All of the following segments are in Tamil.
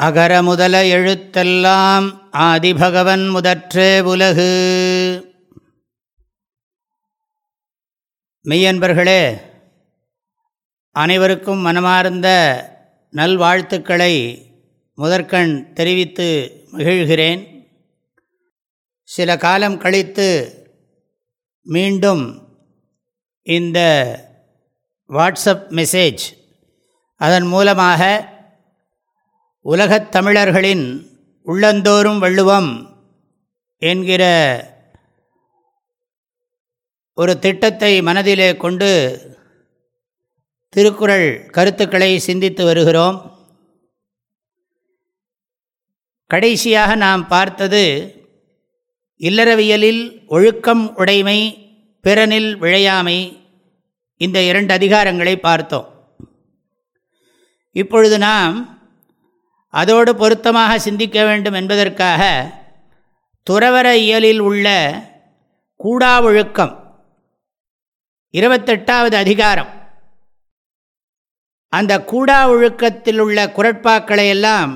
அகர முதல எழுத்தெல்லாம் ஆதிபகவன் முதற்றே உலகு. மெய்யன்பர்களே அனைவருக்கும் மனமார்ந்த நல்வாழ்த்துக்களை முதற்கண் தெரிவித்து மகிழ்கிறேன். சில காலம் கழித்து மீண்டும் இந்த வாட்ஸ்அப் மெசேஜ் அதன் மூலமாக உலகத் தமிழர்களின் உள்ளந்தோறும் வள்ளுவம் என்கிற ஒரு திட்டத்தை மனதிலே கொண்டு திருக்குறள் கருத்துக்களை சிந்தித்து வருகிறோம். கடைசியாக நாம் பார்த்தது இல்லறவியலில் ஒழுக்கம் உடைமை பிறனில் விழையாமை இந்த இரண்டு அதிகாரங்களை பார்த்தோம். இப்பொழுது நாம் அதோடு பொருத்தமாக சிந்திக்க வேண்டும் என்பதற்காக துறவர இயலில் உள்ள கூடா ஒழுக்கம் இருபத்தெட்டாவது அதிகாரம். அந்த கூடா ஒழுக்கத்தில் உள்ள குரட்பாக்களை எல்லாம்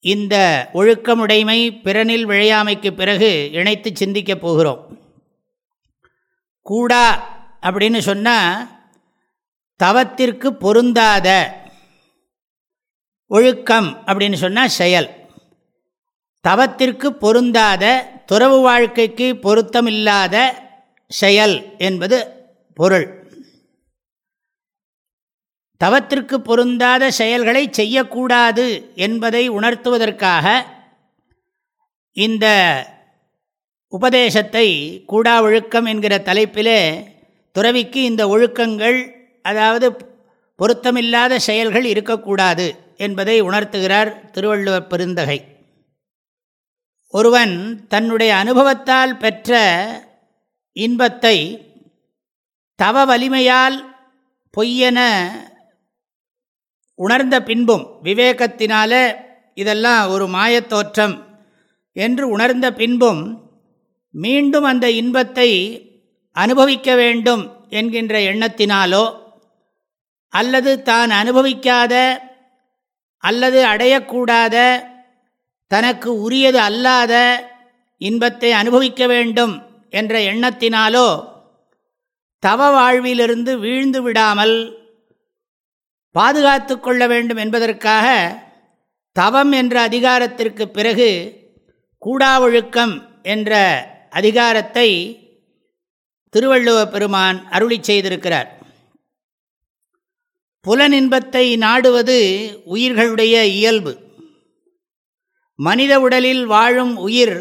இந்த ஒழுக்கமுடைமை பிறனில் விழையாமைக்கு பிறகு இணைத்து சிந்திக்கப் போகிறோம். கூடா அப்படின்னு சொன்னால் தவத்திற்கு பொருந்தாத ஒழுக்கம் அப்படின்னு சொன்னால் செயல். தவத்திற்கு பொருந்தாத துறவு வாழ்க்கைக்கு பொருத்தமில்லாத செயல் என்பது பொருள். தவத்திற்கு பொருந்தாத செயல்களை செய்யக்கூடாது என்பதை உணர்த்துவதற்காக இந்த உபதேசத்தை கூடா ஒழுக்கம் என்கிற தலைப்பிலே துறவிக்கு இந்த ஒழுக்கங்கள் அதாவது பொருத்தமில்லாத செயல்கள் இருக்கக்கூடாது. என்பதை உணர்த்துகிறார் திருவள்ளுவர் பெருந்தகை. ஒருவன் தன்னுடைய அனுபவத்தால் பெற்ற இன்பத்தை தவ வலிமையால் பொய்யென உணர்ந்த பின்பும் விவேகத்தினால இதெல்லாம் ஒரு மாயத்தோற்றம் என்று உணர்ந்த பின்பும் மீண்டும் அந்த இன்பத்தை அனுபவிக்க வேண்டும் என்கின்ற எண்ணத்தினாலோ அல்லது தான் அனுபவிக்காத அல்லது அடையக்கூடாத தனக்கு உரியது அல்லாத இன்பத்தை அனுபவிக்க வேண்டும் என்ற எண்ணத்தினாலோ தவ வாழ்விலிருந்து வீழ்ந்து விடாமல் பாதுகாத்து கொள்ள வேண்டும் என்பதற்காக தவம் என்ற அதிகாரத்திற்கு பிறகு கூடாவொழுக்கம் என்ற அதிகாரத்தை திருவள்ளுவ பெருமான் அருளி செய்திருக்கிறார். புலனின்பத்தை நாடுவது உயிர்களுடைய இயல்பு. மனித உடலில் வாழும் உயிர்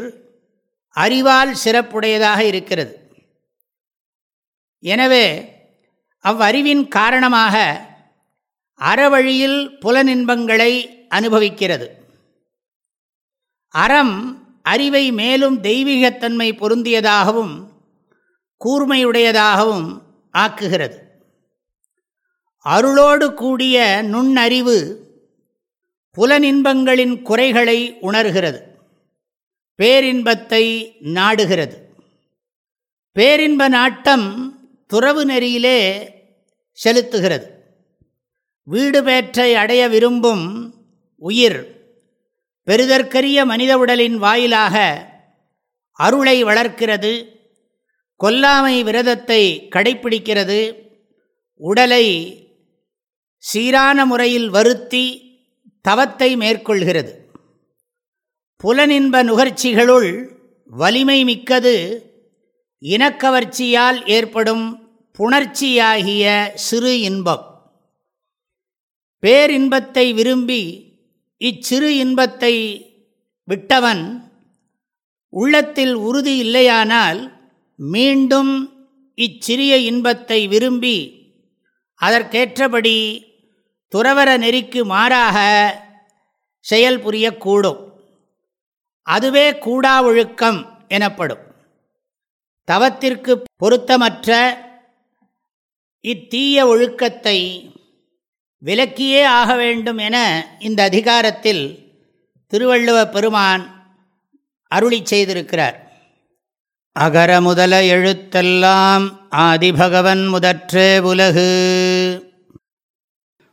அறிவால் சிறப்புடையதாக இருக்கிறது. எனவே அவ்வறிவின் காரணமாக அறவழியில் புலனின்பங்களை அனுபவிக்கிறது. அறம் அறிவை மேலும் தெய்வீகத்தன்மை பொருந்தியதாகவும் கூர்மையுடையதாகவும் ஆக்குகிறது. அருளோடு கூடிய நுண்ணறிவு புலனின்பங்களின் குறைகளை உணர்கிறது. பேரின்பத்தை நாடுகிறது. பேரின்ப நாட்டம் துறவு நெறியிலே செலுத்துகிறது. வீடு பேற்றை அடைய விரும்பும் உயிர் பெருதற்கரிய மனித உடலின் வாயிலாக அருளை வளர்க்கிறது. கொல்லாமை விரதத்தை கடைப்பிடிக்கிறது. உடலை சீரான முறையில் வருத்தி தவத்தை மேற்கொள்கிறது. புலனின்ப நுகர்ச்சிகளுள் வலிமை மிக்கது இனக்கவர்ச்சியால் ஏற்படும் புணர்ச்சியாகிய சிறு இன்பம். பேரின்பத்தை விரும்பி இச்சிறு இன்பத்தை விட்டவன் உள்ளத்தில் உறுதி இல்லையானால் மீண்டும் இச்சிறிய இன்பத்தை விரும்பி அதற்கேற்றபடி துறவர நெறிக்கு மாறாக செயல் புரியக்கூடும். அதுவே கூடா ஒழுக்கம் எனப்படும். தவத்திற்கு பொருத்தமற்ற இத்தீய ஒழுக்கத்தை விலக்கியே ஆக வேண்டும் என இந்த அதிகாரத்தில் திருவள்ளுவ பெருமான் அருளி செய்திருக்கிறார். அகர முதல எழுத்தெல்லாம் ஆதிபகவன் முதற்றே உலகு.